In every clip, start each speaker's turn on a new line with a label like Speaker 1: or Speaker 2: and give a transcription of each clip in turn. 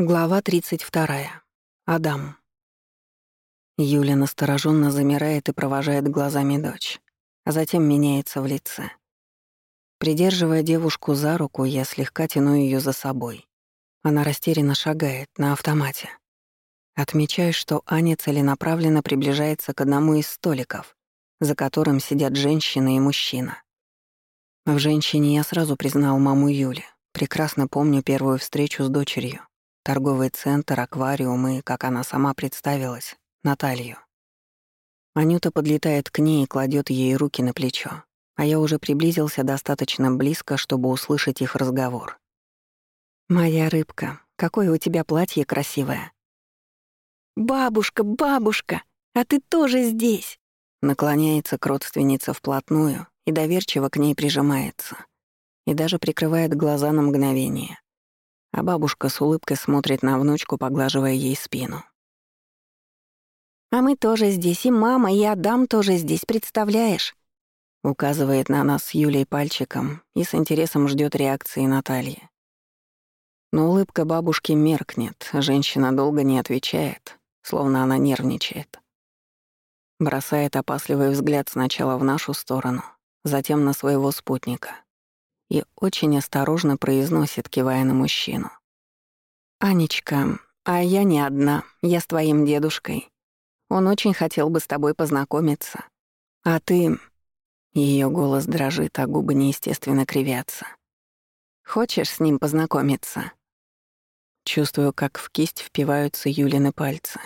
Speaker 1: Глава 32. Адам. Юля настороженно замирает и провожает глазами дочь, а затем меняется в лице. Придерживая девушку за руку, я слегка тяну ее за собой. Она растерянно шагает на автомате. Отмечаю, что Аня целенаправленно приближается к одному из столиков, за которым сидят женщина и мужчина. В женщине я сразу признал маму Юли. Прекрасно помню первую встречу с дочерью. Торговый центр, аквариум и, как она сама представилась, Наталью. Анюта подлетает к ней и кладет ей руки на плечо, а я уже приблизился достаточно близко, чтобы услышать их разговор. «Моя рыбка, какое у тебя платье красивое!» «Бабушка, бабушка, а ты тоже здесь!» Наклоняется к родственнице вплотную и доверчиво к ней прижимается. И даже прикрывает глаза на мгновение а бабушка с улыбкой смотрит на внучку, поглаживая ей спину. «А мы тоже здесь, и мама, и Адам тоже здесь, представляешь?» Указывает на нас с Юлей пальчиком и с интересом ждет реакции Натальи. Но улыбка бабушки меркнет, женщина долго не отвечает, словно она нервничает. Бросает опасливый взгляд сначала в нашу сторону, затем на своего спутника и очень осторожно произносит, кивая на мужчину. «Анечка, а я не одна, я с твоим дедушкой. Он очень хотел бы с тобой познакомиться. А ты...» Ее голос дрожит, а губы неестественно кривятся. «Хочешь с ним познакомиться?» Чувствую, как в кисть впиваются Юлины пальцы.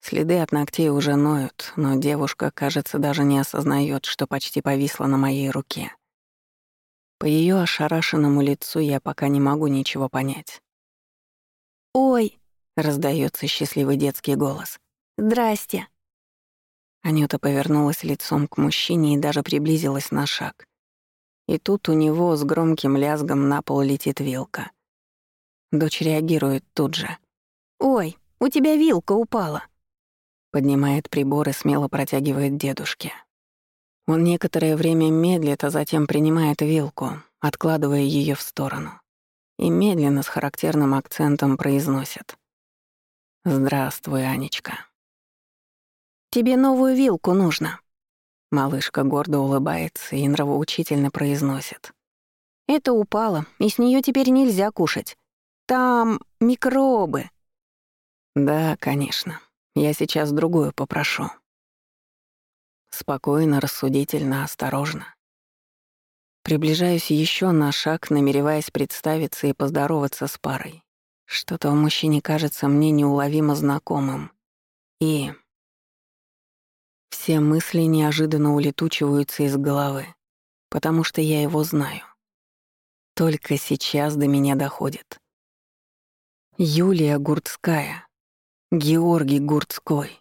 Speaker 1: Следы от ногтей уже ноют, но девушка, кажется, даже не осознает, что почти повисла на моей руке. По ее ошарашенному лицу я пока не могу ничего понять. «Ой!» — раздается счастливый детский голос. «Здрасте!» Анюта повернулась лицом к мужчине и даже приблизилась на шаг. И тут у него с громким лязгом на пол летит вилка. Дочь реагирует тут же. «Ой, у тебя вилка упала!» Поднимает прибор и смело протягивает дедушке. Он некоторое время медлит, а затем принимает вилку, откладывая ее в сторону. И медленно, с характерным акцентом произносит. «Здравствуй, Анечка». «Тебе новую вилку нужно». Малышка гордо улыбается и нравоучительно произносит. «Это упало, и с нее теперь нельзя кушать. Там микробы». «Да, конечно. Я сейчас другую попрошу». Спокойно, рассудительно, осторожно. Приближаюсь еще на шаг, намереваясь представиться и поздороваться с парой. Что-то в мужчине кажется мне неуловимо знакомым. И... Все мысли неожиданно улетучиваются из головы, потому что я его знаю. Только сейчас до меня доходит. Юлия Гурцкая, Георгий Гурцкой,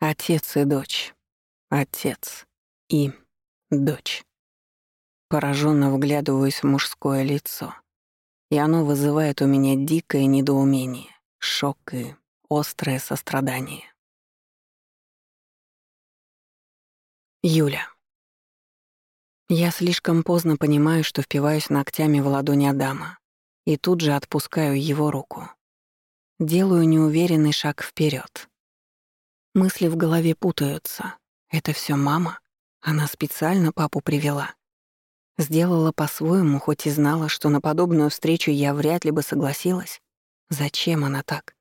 Speaker 1: отец и дочь. Отец и дочь. Пораженно вглядываюсь в мужское лицо, и оно вызывает у меня дикое недоумение, шок и острое сострадание. Юля. Я слишком поздно понимаю, что впиваюсь ногтями в ладони Адама, и тут же отпускаю его руку. Делаю неуверенный шаг вперед. Мысли в голове путаются, это все мама? Она специально папу привела. Сделала по-своему, хоть и знала, что на подобную встречу я вряд ли бы согласилась. Зачем она так?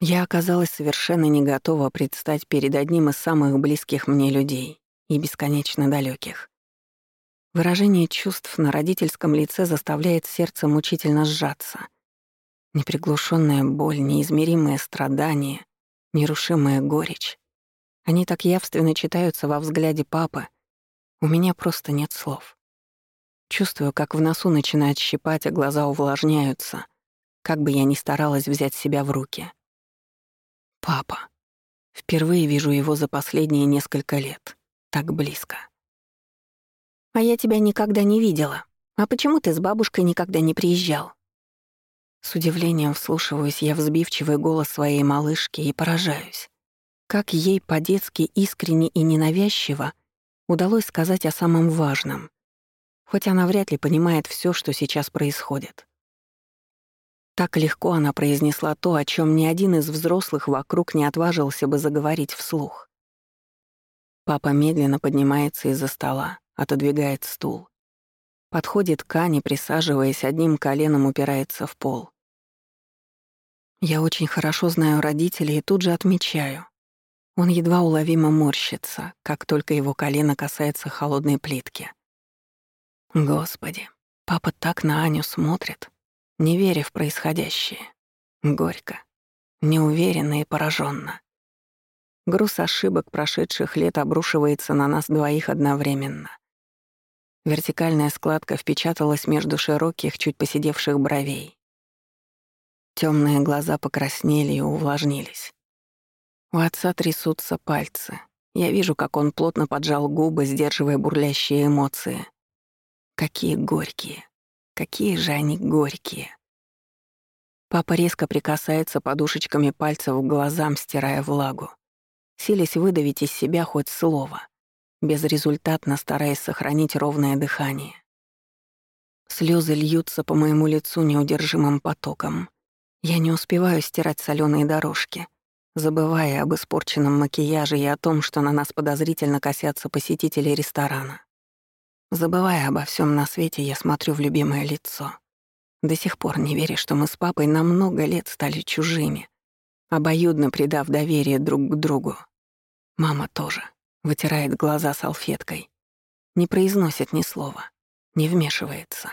Speaker 1: Я оказалась совершенно не готова предстать перед одним из самых близких мне людей и бесконечно далеких. Выражение чувств на родительском лице заставляет сердце мучительно сжаться. Неприглушенная боль, неизмеримое страдание, нерушимая горечь. Они так явственно читаются во взгляде папы. У меня просто нет слов. Чувствую, как в носу начинает щипать, а глаза увлажняются, как бы я ни старалась взять себя в руки. Папа. Впервые вижу его за последние несколько лет. Так близко. «А я тебя никогда не видела. А почему ты с бабушкой никогда не приезжал?» С удивлением вслушиваюсь я в взбивчивый голос своей малышки и поражаюсь. Как ей по-детски искренне и ненавязчиво удалось сказать о самом важном, хоть она вряд ли понимает все, что сейчас происходит. Так легко она произнесла то, о чем ни один из взрослых вокруг не отважился бы заговорить вслух. Папа медленно поднимается из-за стола, отодвигает стул. Подходит к Ане, присаживаясь, одним коленом упирается в пол. Я очень хорошо знаю родителей и тут же отмечаю. Он едва уловимо морщится, как только его колено касается холодной плитки. Господи, папа так на Аню смотрит не веря в происходящее. Горько, неуверенно и пораженно. Груз ошибок прошедших лет обрушивается на нас двоих одновременно. Вертикальная складка впечаталась между широких, чуть посидевших бровей. Темные глаза покраснели и увлажнились. У отца трясутся пальцы. Я вижу, как он плотно поджал губы, сдерживая бурлящие эмоции. Какие горькие. Какие же они горькие. Папа резко прикасается подушечками пальцев к глазам, стирая влагу, силясь выдавить из себя хоть слово, безрезультатно стараясь сохранить ровное дыхание. Слезы льются по моему лицу неудержимым потоком. Я не успеваю стирать соленые дорожки, забывая об испорченном макияже и о том, что на нас подозрительно косятся посетители ресторана. Забывая обо всем на свете, я смотрю в любимое лицо. До сих пор не веря, что мы с папой на много лет стали чужими, обоюдно придав доверие друг к другу. Мама тоже вытирает глаза салфеткой, не произносит ни слова, не вмешивается.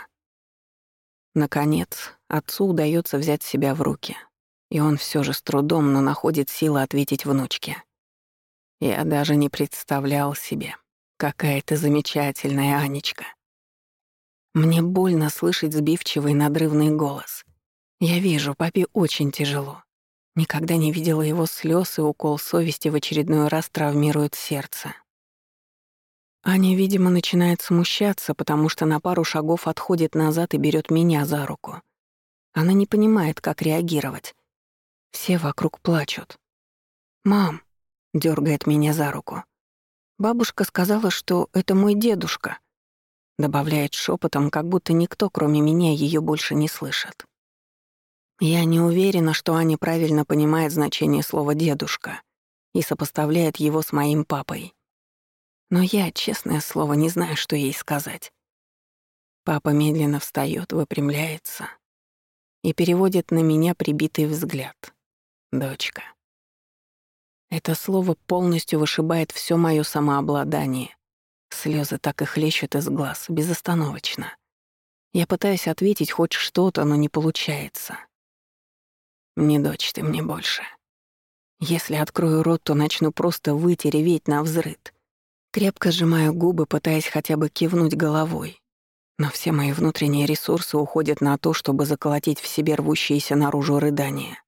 Speaker 1: Наконец, отцу удается взять себя в руки, и он все же с трудом, но находит силы ответить внучке. Я даже не представлял себе, Какая ты замечательная, Анечка. Мне больно слышать сбивчивый надрывный голос. Я вижу, папе очень тяжело. Никогда не видела его слез, и укол совести в очередной раз травмирует сердце. Аня, видимо, начинает смущаться, потому что на пару шагов отходит назад и берет меня за руку. Она не понимает, как реагировать. Все вокруг плачут. «Мам», — дергает меня за руку, Бабушка сказала, что это мой дедушка. Добавляет шепотом, как будто никто, кроме меня, ее больше не слышит. Я не уверена, что Аня правильно понимает значение слова «дедушка» и сопоставляет его с моим папой. Но я, честное слово, не знаю, что ей сказать. Папа медленно встает, выпрямляется и переводит на меня прибитый взгляд. Дочка. Это слово полностью вышибает все мое самообладание. Слезы так и хлещут из глаз, безостановочно. Я пытаюсь ответить хоть что-то, но не получается. Не дочь ты мне больше. Если открою рот, то начну просто реветь на взрыд. Крепко сжимаю губы, пытаясь хотя бы кивнуть головой. Но все мои внутренние ресурсы уходят на то, чтобы заколотить в себе рвущиеся наружу рыдания.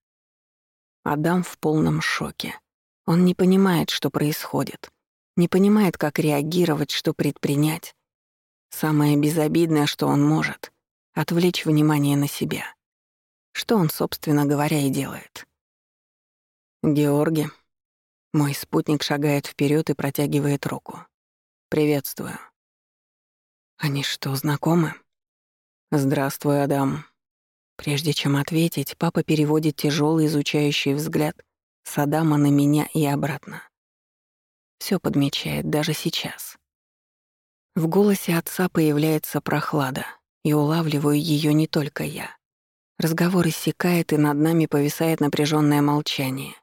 Speaker 1: Адам в полном шоке. Он не понимает, что происходит, не понимает, как реагировать, что предпринять. Самое безобидное, что он может — отвлечь внимание на себя. Что он, собственно говоря, и делает. «Георгий». Мой спутник шагает вперед и протягивает руку. «Приветствую». «Они что, знакомы?» «Здравствуй, Адам». Прежде чем ответить, папа переводит тяжелый изучающий взгляд с Адама на меня и обратно. Все подмечает даже сейчас. В голосе отца появляется прохлада, и улавливаю ее не только я. Разговор иссякает, и над нами повисает напряженное молчание.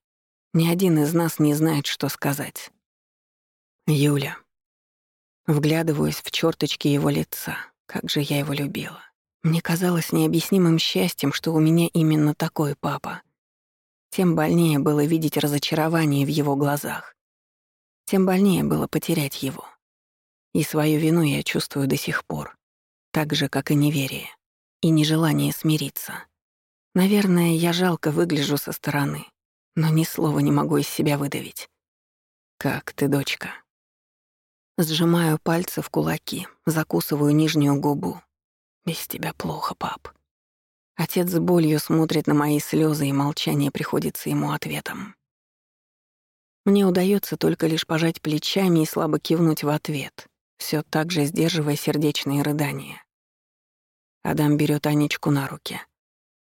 Speaker 1: Ни один из нас не знает, что сказать. Юля. Вглядываюсь в черточки его лица. Как же я его любила. Мне казалось необъяснимым счастьем, что у меня именно такой папа — тем больнее было видеть разочарование в его глазах. Тем больнее было потерять его. И свою вину я чувствую до сих пор, так же, как и неверие, и нежелание смириться. Наверное, я жалко выгляжу со стороны, но ни слова не могу из себя выдавить. «Как ты, дочка?» Сжимаю пальцы в кулаки, закусываю нижнюю губу. «Без тебя плохо, пап». Отец с болью смотрит на мои слезы, и молчание приходится ему ответом. Мне удается только лишь пожать плечами и слабо кивнуть в ответ, все так же сдерживая сердечные рыдания. Адам берет Анечку на руки.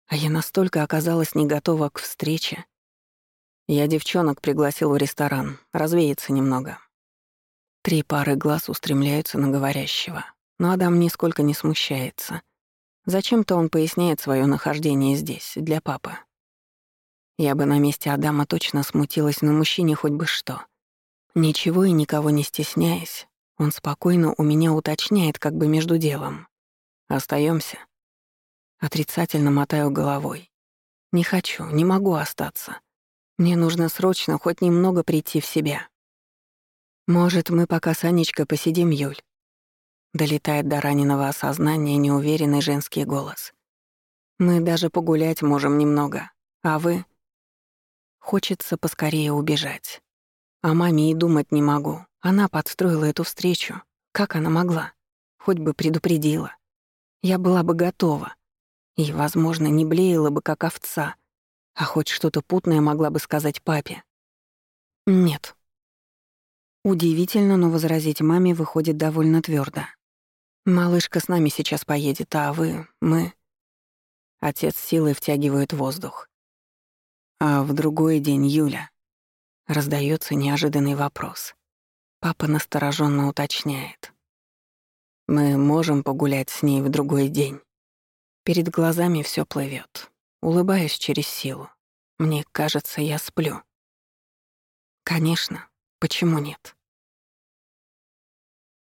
Speaker 1: А я настолько оказалась не готова к встрече. Я девчонок пригласил в ресторан, развеяться немного. Три пары глаз устремляются на говорящего, но Адам нисколько не смущается. Зачем-то он поясняет свое нахождение здесь, для папы. Я бы на месте Адама точно смутилась, но мужчине хоть бы что. Ничего и никого не стесняясь, он спокойно у меня уточняет как бы между делом. Остаемся. Отрицательно мотаю головой. Не хочу, не могу остаться. Мне нужно срочно хоть немного прийти в себя. Может, мы пока с Анечкой посидим, Юль? Долетает до раненого осознания неуверенный женский голос. Мы даже погулять можем немного. А вы? Хочется поскорее убежать. О маме и думать не могу. Она подстроила эту встречу. Как она могла? Хоть бы предупредила. Я была бы готова. И, возможно, не блеяла бы, как овца. А хоть что-то путное могла бы сказать папе. Нет. Удивительно, но возразить маме выходит довольно твердо. Малышка с нами сейчас поедет, а вы, мы... Отец силой втягивает воздух. А в другой день Юля. Раздается неожиданный вопрос. Папа настороженно уточняет. Мы можем погулять с ней в другой день. Перед глазами все плывет. Улыбаюсь через силу. Мне кажется, я сплю. Конечно, почему нет?